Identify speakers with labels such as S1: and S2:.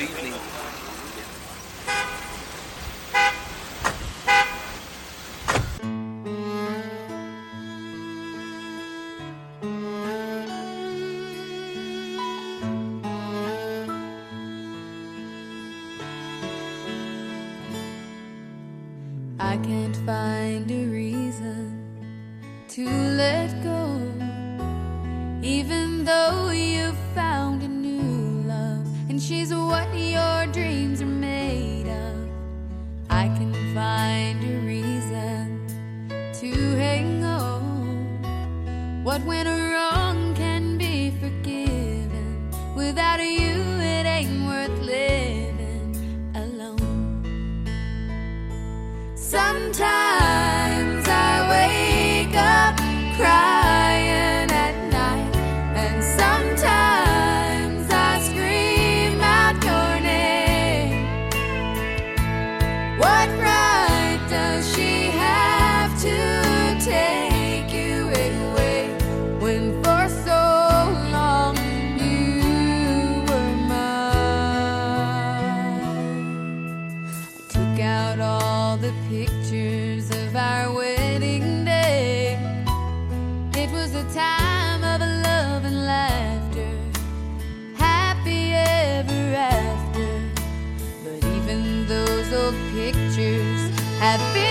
S1: I can't find a reason to let go. Even though you found and she's what your dreams are made of. I can find a reason to hang on. What went wrong can be forgiven. Without you, it ain't worth living alone. Sometimes all the pictures of our wedding day. It was a time of love and laughter, happy ever after. But even those old pictures have begun